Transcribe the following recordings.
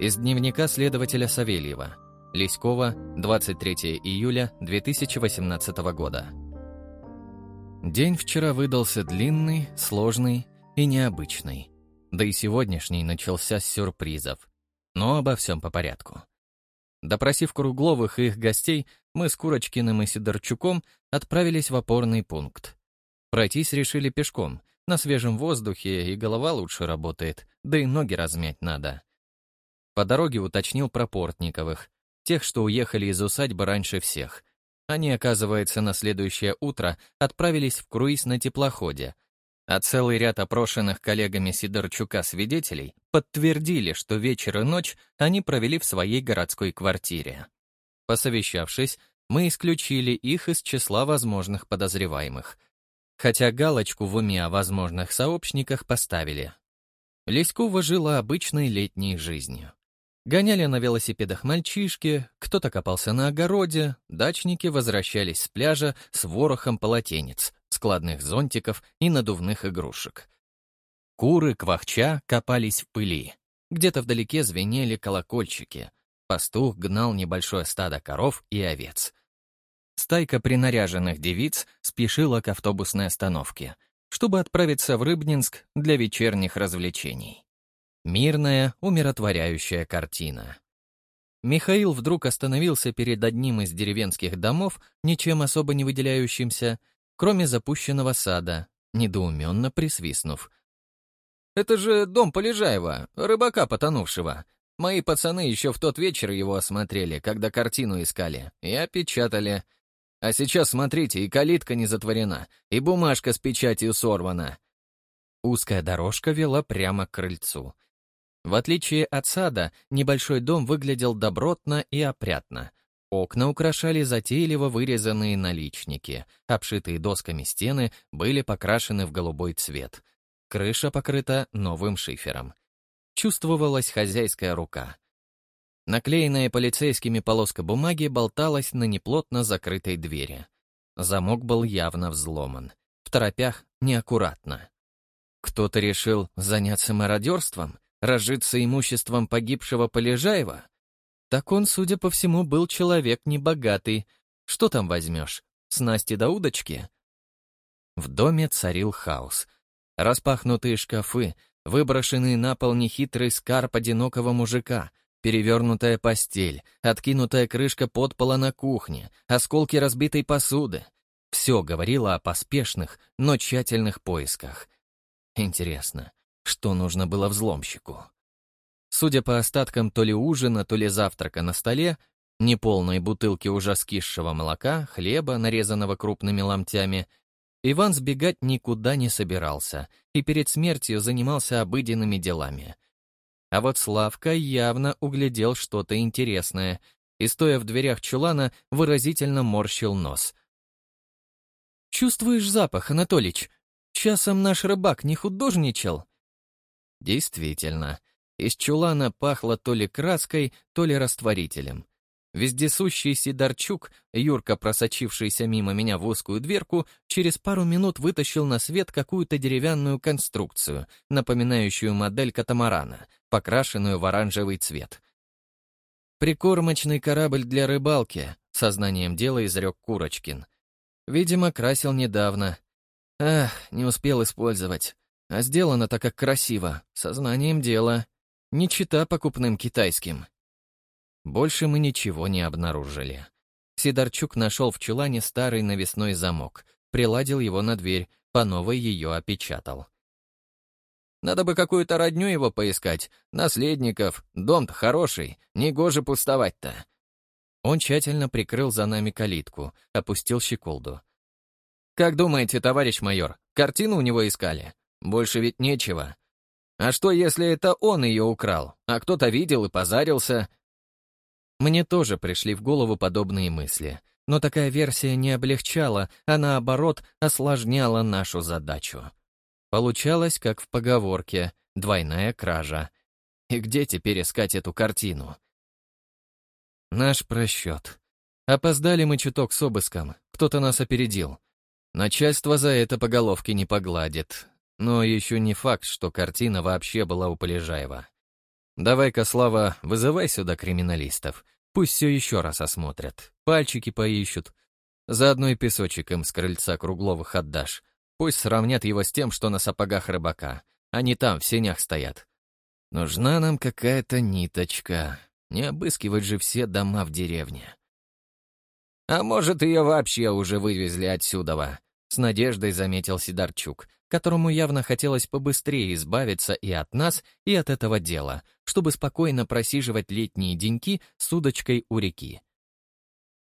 Из дневника следователя Савельева. Леськова, 23 июля 2018 года. День вчера выдался длинный, сложный и необычный. Да и сегодняшний начался с сюрпризов. Но обо всем по порядку. Допросив Кругловых и их гостей, мы с Курочкиным и Сидорчуком отправились в опорный пункт. Пройтись решили пешком, на свежем воздухе и голова лучше работает, да и ноги размять надо. По дороге уточнил про Портниковых, тех, что уехали из усадьбы раньше всех. Они, оказывается, на следующее утро отправились в круиз на теплоходе, а целый ряд опрошенных коллегами Сидорчука свидетелей подтвердили, что вечер и ночь они провели в своей городской квартире. Посовещавшись, мы исключили их из числа возможных подозреваемых. Хотя галочку в уме о возможных сообщниках поставили. Леськова жила обычной летней жизнью. Гоняли на велосипедах мальчишки, кто-то копался на огороде, дачники возвращались с пляжа с ворохом полотенец, складных зонтиков и надувных игрушек. Куры, квахча, копались в пыли. Где-то вдалеке звенели колокольчики. Пастух гнал небольшое стадо коров и овец. Стайка принаряженных девиц спешила к автобусной остановке, чтобы отправиться в Рыбнинск для вечерних развлечений. Мирная, умиротворяющая картина. Михаил вдруг остановился перед одним из деревенских домов, ничем особо не выделяющимся, кроме запущенного сада, недоуменно присвистнув. «Это же дом Полежаева, рыбака потонувшего. Мои пацаны еще в тот вечер его осмотрели, когда картину искали, и опечатали. А сейчас смотрите, и калитка не затворена, и бумажка с печатью сорвана». Узкая дорожка вела прямо к крыльцу — в отличие от сада, небольшой дом выглядел добротно и опрятно. Окна украшали затейливо вырезанные наличники, обшитые досками стены были покрашены в голубой цвет. Крыша покрыта новым шифером. Чувствовалась хозяйская рука. Наклеенная полицейскими полоска бумаги болталась на неплотно закрытой двери. Замок был явно взломан. В торопях неаккуратно. Кто-то решил заняться мародерством? Разжиться имуществом погибшего Полежаева? Так он, судя по всему, был человек небогатый. Что там возьмешь? Снасти до удочки? В доме царил хаос. Распахнутые шкафы, выброшенный на пол нехитрый скарб одинокого мужика, перевернутая постель, откинутая крышка подпола на кухне, осколки разбитой посуды. Все говорило о поспешных, но тщательных поисках. Интересно, что нужно было взломщику? Судя по остаткам то ли ужина, то ли завтрака на столе, неполной бутылки уже скисшего молока, хлеба, нарезанного крупными ломтями, Иван сбегать никуда не собирался и перед смертью занимался обыденными делами. А вот Славка явно углядел что-то интересное и, стоя в дверях чулана, выразительно морщил нос. «Чувствуешь запах, Анатолич? Часом наш рыбак не художничал?» Действительно, из чулана пахло то ли краской, то ли растворителем. Вездесущий Сидорчук, Юрка, просочившийся мимо меня в узкую дверку, через пару минут вытащил на свет какую-то деревянную конструкцию, напоминающую модель катамарана, покрашенную в оранжевый цвет. «Прикормочный корабль для рыбалки», — сознанием дела изрек Курочкин. «Видимо, красил недавно. Ах, не успел использовать. А сделано-то как красиво, сознанием дела. Не чита покупным китайским. Больше мы ничего не обнаружили. Сидорчук нашел в чулане старый навесной замок, приладил его на дверь, по новой ее опечатал. Надо бы какую-то родню его поискать, наследников, дом-то хороший, негоже пустовать-то. Он тщательно прикрыл за нами калитку, опустил щеколду. «Как думаете, товарищ майор, картину у него искали?» Больше ведь нечего. А что, если это он ее украл, а кто-то видел и позарился? Мне тоже пришли в голову подобные мысли, но такая версия не облегчала, а наоборот осложняла нашу задачу. Получалось, как в поговорке, двойная кража. И где теперь искать эту картину? Наш просчет. Опоздали мы чуток с обыском, кто-то нас опередил. Начальство за это по головке не погладит, но еще не факт, что картина вообще была у Полежаева. Давай-ка, Слава, вызывай сюда криминалистов. Пусть все еще раз осмотрят, пальчики поищут. Заодно и песочек им с крыльца Кругловых отдашь. Пусть сравнят его с тем, что на сапогах рыбака. Они там, в сенях стоят. Нужна нам какая-то ниточка. Не обыскивать же все дома в деревне. А может, ее вообще уже вывезли отсюда, с надеждой заметил Сидорчук, которому явно хотелось побыстрее избавиться и от нас, и от этого дела, чтобы спокойно просиживать летние деньки с удочкой у реки.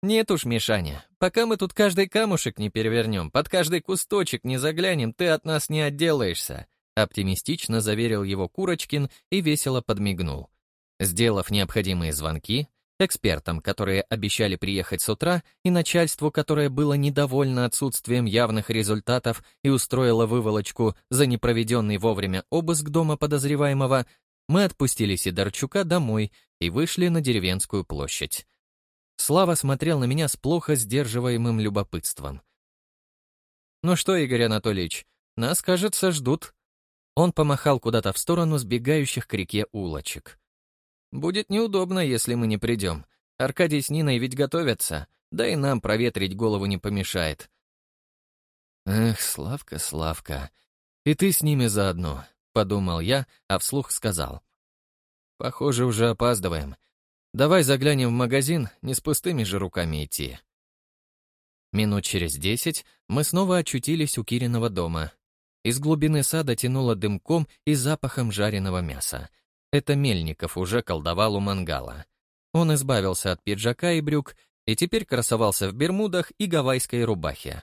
«Нет уж, Мишаня, пока мы тут каждый камушек не перевернем, под каждый кусточек не заглянем, ты от нас не отделаешься», оптимистично заверил его Курочкин и весело подмигнул. Сделав необходимые звонки, экспертам, которые обещали приехать с утра, и начальству, которое было недовольно отсутствием явных результатов и устроило выволочку за непроведенный вовремя обыск дома подозреваемого, мы отпустили Сидорчука домой и вышли на деревенскую площадь. Слава смотрел на меня с плохо сдерживаемым любопытством. «Ну что, Игорь Анатольевич, нас, кажется, ждут». Он помахал куда-то в сторону сбегающих к реке улочек. Будет неудобно, если мы не придем. Аркадий с Ниной ведь готовятся, да и нам проветрить голову не помешает. Эх, Славка, Славка, и ты с ними заодно, подумал я, а вслух сказал. Похоже, уже опаздываем. Давай заглянем в магазин, не с пустыми же руками идти. Минут через десять мы снова очутились у Кириного дома. Из глубины сада тянуло дымком и запахом жареного мяса. Это Мельников уже колдовал у мангала. Он избавился от пиджака и брюк и теперь красовался в бермудах и гавайской рубахе.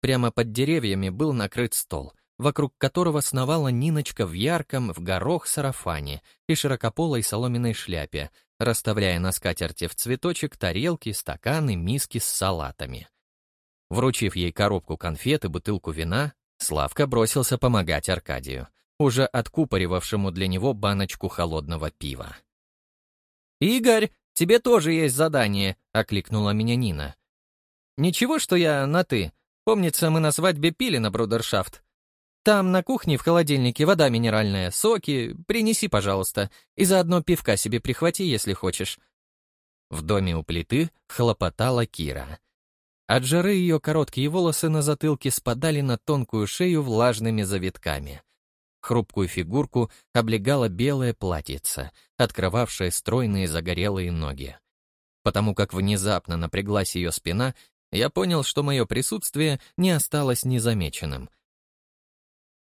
Прямо под деревьями был накрыт стол, вокруг которого сновала Ниночка в ярком, в горох сарафане и широкополой соломенной шляпе, расставляя на скатерти в цветочек тарелки, стаканы, миски с салатами. Вручив ей коробку конфет и бутылку вина, Славка бросился помогать Аркадию уже откупоривавшему для него баночку холодного пива. «Игорь, тебе тоже есть задание», — окликнула меня Нина. «Ничего, что я на «ты». Помнится, мы на свадьбе пили на брудершафт. Там на кухне в холодильнике вода минеральная, соки, принеси, пожалуйста, и заодно пивка себе прихвати, если хочешь». В доме у плиты хлопотала Кира. От жары ее короткие волосы на затылке спадали на тонкую шею влажными завитками — Хрупкую фигурку облегало белое платьице, открывавшее стройные загорелые ноги. Потому как внезапно напряглась ее спина, я понял, что мое присутствие не осталось незамеченным.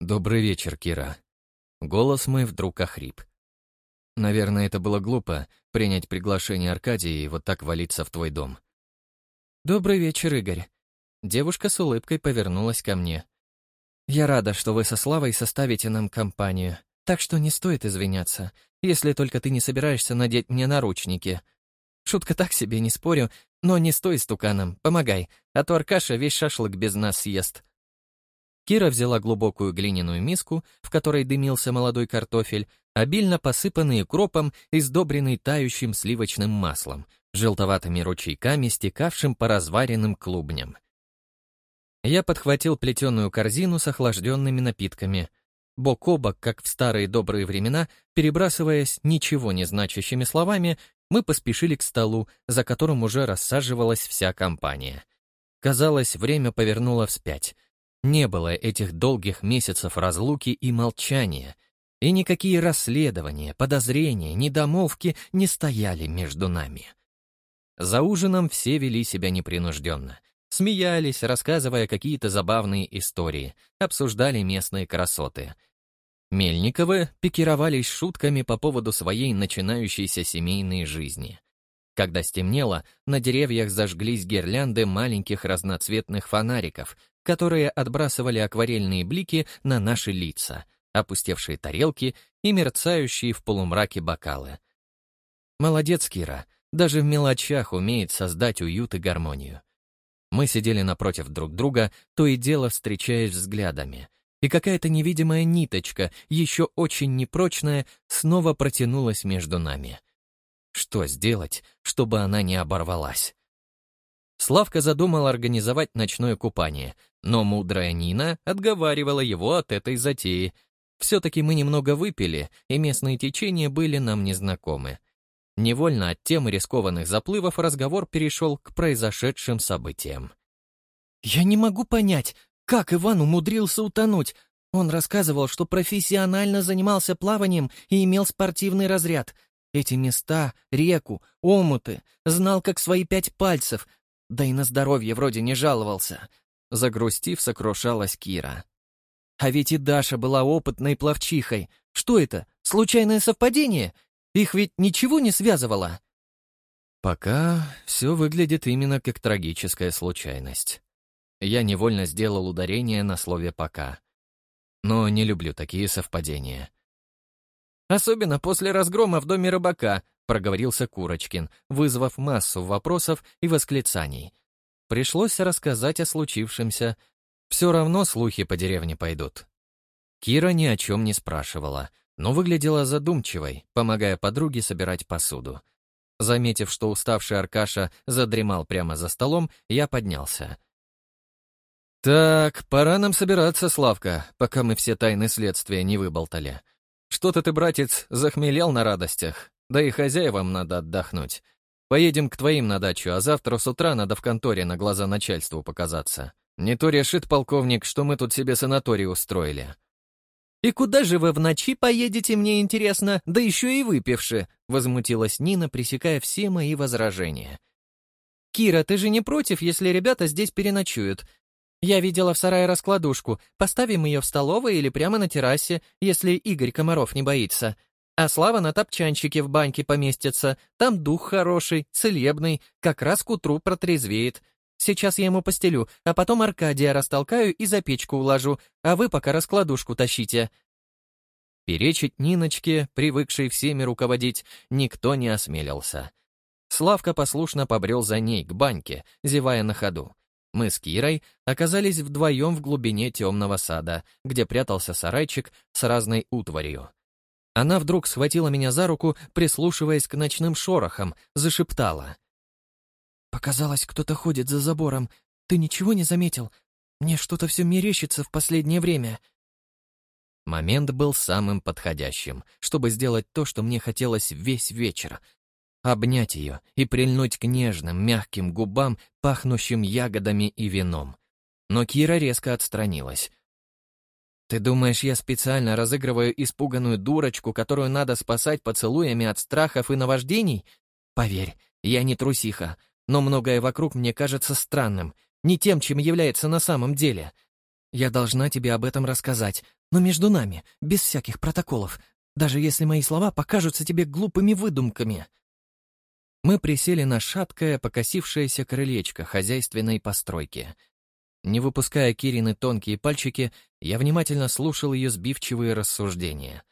«Добрый вечер, Кира». Голос мой вдруг охрип. Наверное, это было глупо, принять приглашение Аркадия и вот так валиться в твой дом. «Добрый вечер, Игорь». Девушка с улыбкой повернулась ко мне. Я рада, что вы со Славой составите нам компанию, так что не стоит извиняться, если только ты не собираешься надеть мне наручники. Шутка так себе, не спорю, но не стой стуканом, помогай, а то Аркаша весь шашлык без нас съест». Кира взяла глубокую глиняную миску, в которой дымился молодой картофель, обильно посыпанный укропом и сдобренный тающим сливочным маслом, желтоватыми ручейками, стекавшим по разваренным клубням. Я подхватил плетеную корзину с охлажденными напитками. Бок о бок, как в старые добрые времена, перебрасываясь ничего не значащими словами, мы поспешили к столу, за которым уже рассаживалась вся компания. Казалось, время повернуло вспять. Не было этих долгих месяцев разлуки и молчания, и никакие расследования, подозрения, недомолвки не стояли между нами. За ужином все вели себя непринужденно. Смеялись, рассказывая какие-то забавные истории, обсуждали местные красоты. Мельниковы пикировались шутками по поводу своей начинающейся семейной жизни. Когда стемнело, на деревьях зажглись гирлянды маленьких разноцветных фонариков, которые отбрасывали акварельные блики на наши лица, опустевшие тарелки и мерцающие в полумраке бокалы. Молодец, Кира, даже в мелочах умеет создать уют и гармонию. Мы сидели напротив друг друга, то и дело встречаясь взглядами. И какая-то невидимая ниточка, еще очень непрочная, снова протянулась между нами. Что сделать, чтобы она не оборвалась? Славка задумал организовать ночное купание, но мудрая Нина отговаривала его от этой затеи. Все-таки мы немного выпили, и местные течения были нам незнакомы. Невольно от темы рискованных заплывов разговор перешел к произошедшим событиям. «Я не могу понять, как Иван умудрился утонуть. Он рассказывал, что профессионально занимался плаванием и имел спортивный разряд. Эти места, реку, омуты, знал как свои пять пальцев, да и на здоровье вроде не жаловался. Загрустив, сокрушалась Кира. А ведь и Даша была опытной пловчихой. Что это, случайное совпадение? Их ведь ничего не связывало? Пока все выглядит именно как трагическая случайность. Я невольно сделал ударение на слове «пока». Но не люблю такие совпадения. «Особенно после разгрома в доме рыбака», — проговорился Курочкин, вызвав массу вопросов и восклицаний. Пришлось рассказать о случившемся. Все равно слухи по деревне пойдут. Кира ни о чем не спрашивала, но выглядела задумчивой, помогая подруге собирать посуду. Заметив, что уставший Аркаша задремал прямо за столом, я поднялся. «Так, пора нам собираться, Славка, пока мы все тайны следствия не выболтали. Что-то ты, братец, захмелел на радостях, да и хозяевам надо отдохнуть. Поедем к твоим на дачу, а завтра с утра надо в конторе на глаза начальству показаться. Не то решит полковник, что мы тут себе санаторий устроили». «И куда же вы в ночи поедете, мне интересно, да еще и выпивши?» — возмутилась Нина, пресекая все мои возражения. «Кира, ты же не против, если ребята здесь переночуют? Я видела в сарае раскладушку. Поставим ее в столовой или прямо на террасе, если Игорь Комаров не боится. А Слава на топчанчике в баньке поместится. Там дух хороший, целебный, как раз к утру протрезвеет. Сейчас я ему постелю, а потом Аркадия растолкаю и за печку уложу, а вы пока раскладушку тащите». Перечить Ниночке, привыкшей всеми руководить, никто не осмелился. Славка послушно побрел за ней к баньке, зевая на ходу. Мы с Кирой оказались вдвоем в глубине темного сада, где прятался сарайчик с разной утварью. Она вдруг схватила меня за руку, прислушиваясь к ночным шорохам, зашептала. «Показалось, кто-то ходит за забором. Ты ничего не заметил? Мне что-то все мерещится в последнее время». Момент был самым подходящим, чтобы сделать то, что мне хотелось весь вечер обнять ее и прильнуть к нежным, мягким губам, пахнущим ягодами и вином. Но Кира резко отстранилась. «Ты думаешь, я специально разыгрываю испуганную дурочку, которую надо спасать поцелуями от страхов и наваждений? Поверь, я не трусиха, но многое вокруг мне кажется странным, не тем, чем является на самом деле. Я должна тебе об этом рассказать, но между нами, без всяких протоколов, даже если мои слова покажутся тебе глупыми выдумками». Мы присели на шаткое, покосившееся крылечко хозяйственной постройки. Не выпуская Кирины тонкие пальчики, я внимательно слушал ее сбивчивые рассуждения.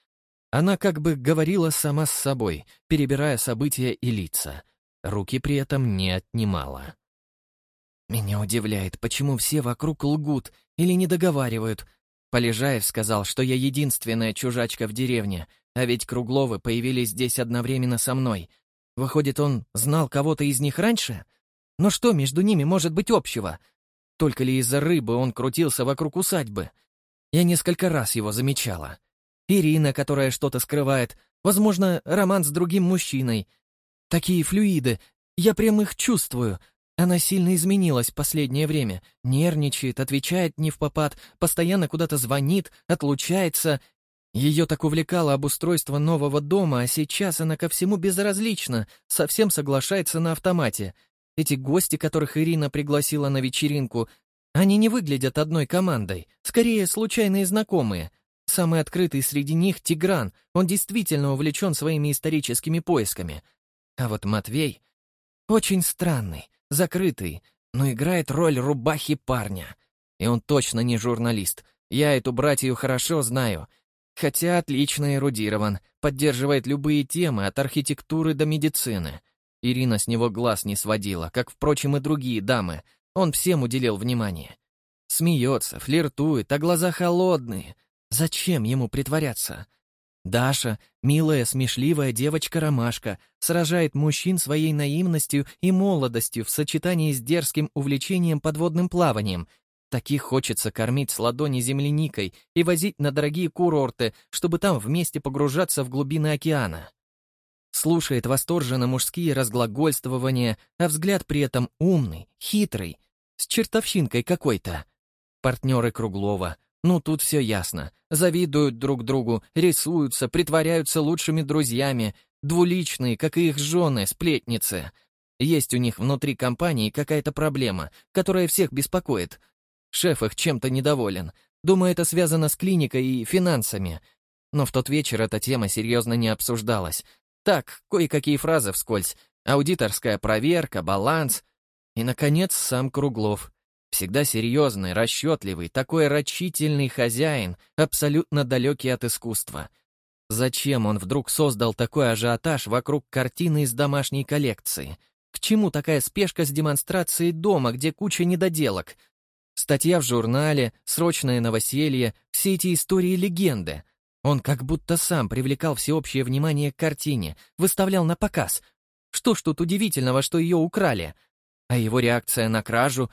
Она как бы говорила сама с собой, перебирая события и лица. Руки при этом не отнимала. «Меня удивляет, почему все вокруг лгут или не договаривают. Полежаев сказал, что я единственная чужачка в деревне, а ведь Кругловы появились здесь одновременно со мной, Выходит, он знал кого-то из них раньше? Но что между ними может быть общего? Только ли из-за рыбы он крутился вокруг усадьбы? Я несколько раз его замечала. Ирина, которая что-то скрывает, возможно, роман с другим мужчиной. Такие флюиды, я прям их чувствую. Она сильно изменилась в последнее время, нервничает, отвечает не в попад, постоянно куда-то звонит, отлучается ее так увлекало обустройство нового дома, а сейчас она ко всему безразлична, совсем соглашается на автомате. Эти гости, которых Ирина пригласила на вечеринку, они не выглядят одной командой, скорее случайные знакомые. Самый открытый среди них — Тигран, он действительно увлечен своими историческими поисками. А вот Матвей очень странный, закрытый, но играет роль рубахи парня. И он точно не журналист. Я эту братью хорошо знаю — Хотя отлично эрудирован, поддерживает любые темы от архитектуры до медицины. Ирина с него глаз не сводила, как, впрочем, и другие дамы. Он всем уделил внимание. Смеется, флиртует, а глаза холодные. Зачем ему притворяться? Даша, милая, смешливая девочка-ромашка, сражает мужчин своей наивностью и молодостью в сочетании с дерзким увлечением подводным плаванием. Таких хочется кормить с ладони земляникой и возить на дорогие курорты, чтобы там вместе погружаться в глубины океана. Слушает восторженно мужские разглагольствования, а взгляд при этом умный, хитрый, с чертовщинкой какой-то. Партнеры Круглова. Ну, тут все ясно. Завидуют друг другу, рисуются, притворяются лучшими друзьями, двуличные, как и их жены, сплетницы. Есть у них внутри компании какая-то проблема, которая всех беспокоит, Шеф их чем-то недоволен. Думаю, это связано с клиникой и финансами. Но в тот вечер эта тема серьезно не обсуждалась. Так, кое-какие фразы вскользь. Аудиторская проверка, баланс. И, наконец, сам Круглов. Всегда серьезный, расчетливый, такой рачительный хозяин, абсолютно далекий от искусства. Зачем он вдруг создал такой ажиотаж вокруг картины из домашней коллекции? К чему такая спешка с демонстрацией дома, где куча недоделок? Статья в журнале, срочное новоселье, все эти истории легенды. Он как будто сам привлекал всеобщее внимание к картине, выставлял на показ. Что ж тут удивительного, что ее украли? А его реакция на кражу?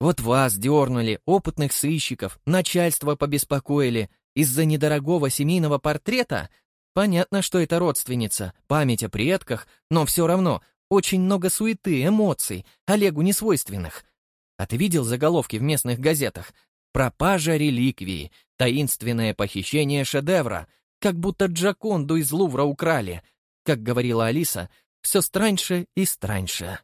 Вот вас дернули, опытных сыщиков, начальство побеспокоили. Из-за недорогого семейного портрета? Понятно, что это родственница, память о предках, но все равно очень много суеты, эмоций, Олегу несвойственных. А ты видел заголовки в местных газетах? «Пропажа реликвии», «Таинственное похищение шедевра», как будто Джаконду из Лувра украли. Как говорила Алиса, все страньше и страньше.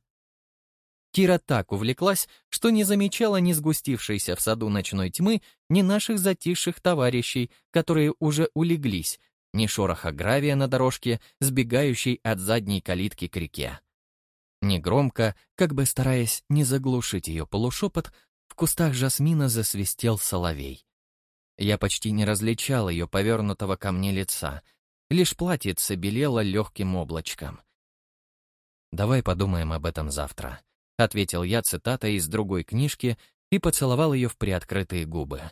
Кира так увлеклась, что не замечала ни сгустившейся в саду ночной тьмы, ни наших затихших товарищей, которые уже улеглись, ни шороха гравия на дорожке, сбегающей от задней калитки к реке. Негромко, как бы стараясь не заглушить ее полушепот, в кустах жасмина засвистел соловей. Я почти не различал ее повернутого ко мне лица, лишь платьице белело легким облачком. «Давай подумаем об этом завтра», — ответил я цитатой из другой книжки и поцеловал ее в приоткрытые губы.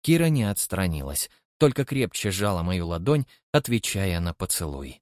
Кира не отстранилась, только крепче сжала мою ладонь, отвечая на поцелуй.